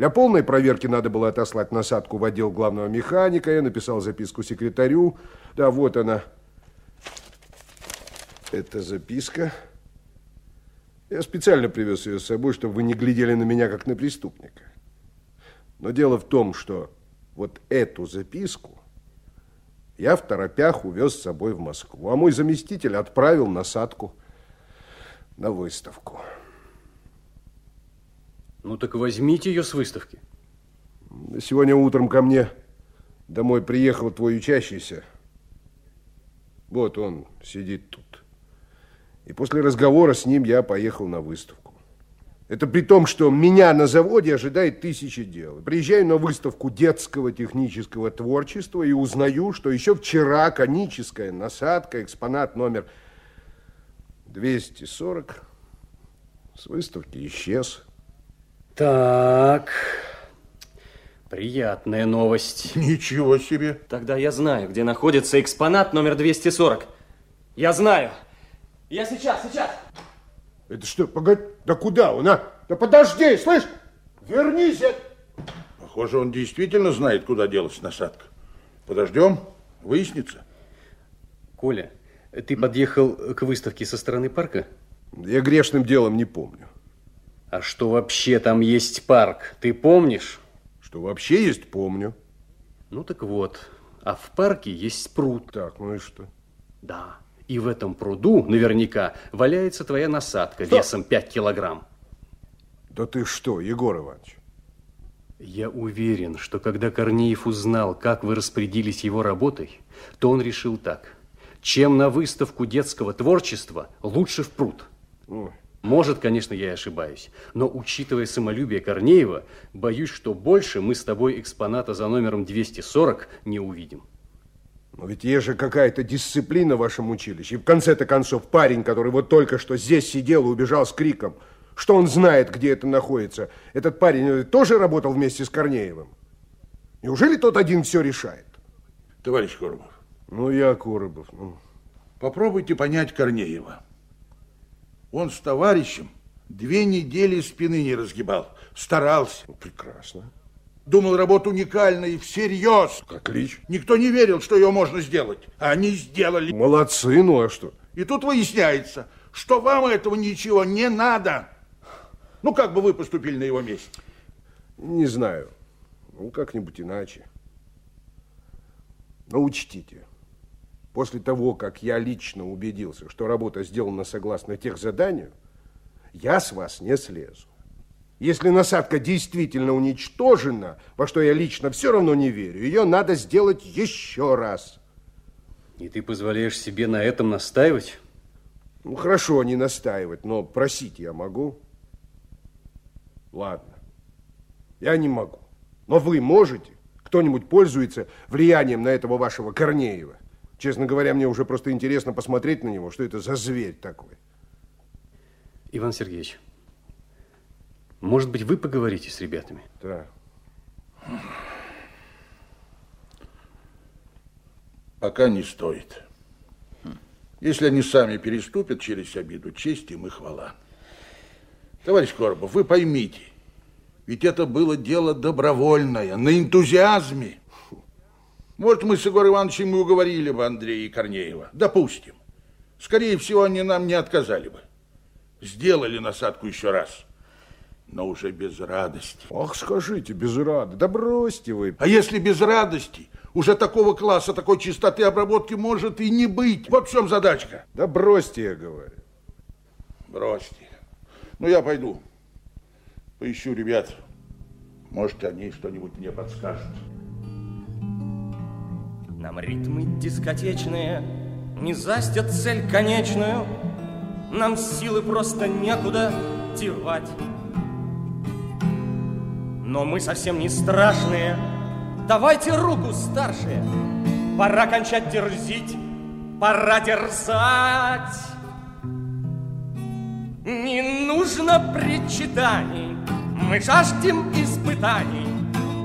Для полной проверки надо было отослать насадку в отдел главного механика. Я написал записку секретарю. Да, вот она. Это записка. Я специально привез ее с собой, чтобы вы не глядели на меня, как на преступника. Но дело в том, что вот эту записку я в торопях увез с собой в Москву, а мой заместитель отправил насадку на выставку. Ну так возьмите ее с выставки. Сегодня утром ко мне домой приехал твой учащийся. Вот он сидит тут. И после разговора с ним я поехал на выставку. Это при том, что меня на заводе ожидает тысячи дел. Приезжаю на выставку детского технического творчества и узнаю, что еще вчера коническая насадка, экспонат номер 240 с выставки исчез. Так, приятная новость. Ничего себе. Тогда я знаю, где находится экспонат номер 240. Я знаю. Я сейчас, сейчас. Это что, погоди, да куда он, а? Да подожди, слышь, вернись. Похоже, он действительно знает, куда делась насадка. Подождем, выяснится. Коля, ты подъехал к выставке со стороны парка? Я грешным делом не помню. А что вообще там есть парк, ты помнишь? Что вообще есть, помню. Ну так вот, а в парке есть пруд. Так, ну и что? Да, и в этом пруду наверняка валяется твоя насадка что? весом 5 килограмм. Да ты что, Егор Иванович? Я уверен, что когда Корнеев узнал, как вы распорядились его работой, то он решил так. Чем на выставку детского творчества, лучше в пруд. Ой. Может, конечно, я и ошибаюсь, но учитывая самолюбие Корнеева, боюсь, что больше мы с тобой экспоната за номером 240 не увидим. Но ведь есть же какая-то дисциплина в вашем училище. И в конце-то концов парень, который вот только что здесь сидел и убежал с криком, что он знает, где это находится. Этот парень э, тоже работал вместе с Корнеевым? Неужели тот один все решает? Товарищ Коробов. Ну, я Коробов. Ну. Попробуйте понять Корнеева. Он с товарищем две недели спины не разгибал. Старался. Ну, прекрасно. Думал, работа уникальная и всерьез. Как лич. Никто не верил, что ее можно сделать. А они сделали. Молодцы, ну а что? И тут выясняется, что вам этого ничего не надо. Ну, как бы вы поступили на его месте? Не знаю. Ну, как-нибудь иначе. Но учтите, После того, как я лично убедился, что работа сделана согласно тех заданию, я с вас не слезу. Если насадка действительно уничтожена, во что я лично все равно не верю, ее надо сделать еще раз. И ты позволяешь себе на этом настаивать? Ну, хорошо, не настаивать, но просить я могу. Ладно, я не могу. Но вы можете? Кто-нибудь пользуется влиянием на этого вашего Корнеева? Честно говоря, мне уже просто интересно посмотреть на него, что это за зверь такой. Иван Сергеевич, может быть, вы поговорите с ребятами? Да. Пока не стоит. Если они сами переступят через обиду, честь им и хвала. Товарищ Коробов, вы поймите, ведь это было дело добровольное, на энтузиазме. Может, мы с Егором Ивановичем и уговорили бы Андрея и Корнеева. Допустим. Скорее всего, они нам не отказали бы. Сделали насадку еще раз. Но уже без радости. Ах, скажите, без радости. Да бросьте вы. А если без радости? Уже такого класса, такой чистоты обработки может и не быть. Вот в чем задачка. Да бросьте, я говорю. Бросьте. Ну, я пойду. Поищу ребят. Может, они что-нибудь мне подскажут. Нам ритмы дискотечные не застят цель конечную, Нам силы просто некуда девать. Но мы совсем не страшные, давайте руку старшие, Пора кончать дерзить, пора дерзать. Не нужно причитаний, мы жаждем испытаний,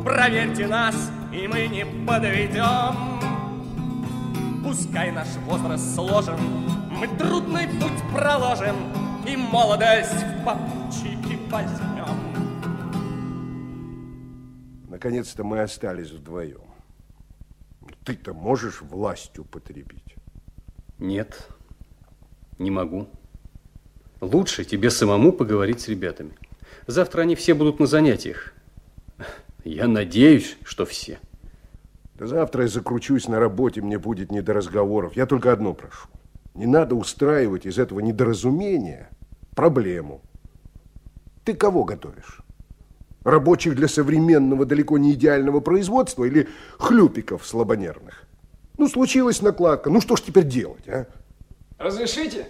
Проверьте нас, и мы не подведем. Пускай наш возраст сложен, мы трудный путь проложим И молодость в попутчики возьмем. Наконец-то мы остались вдвоем. Ты-то можешь власть употребить? Нет, не могу. Лучше тебе самому поговорить с ребятами. Завтра они все будут на занятиях. Я надеюсь, что все. Да завтра я закручусь на работе, мне будет не до разговоров. Я только одно прошу. Не надо устраивать из этого недоразумения проблему. Ты кого готовишь? Рабочих для современного, далеко не идеального производства или хлюпиков слабонервных? Ну, случилась накладка. Ну, что ж теперь делать, а? Разрешите?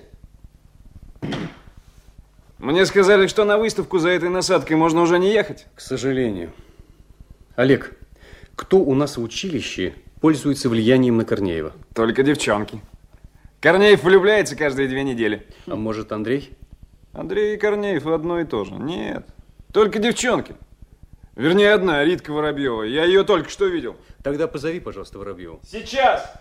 Мне сказали, что на выставку за этой насадкой можно уже не ехать. К сожалению. Олег, кто у нас в училище пользуется влиянием на Корнеева? Только девчонки. Корнеев влюбляется каждые две недели. А может, Андрей? Андрей и Корнеев одно и то же. Нет, только девчонки. Вернее, одна, Ритка Воробьева. Я ее только что видел. Тогда позови, пожалуйста, Воробьева. Сейчас!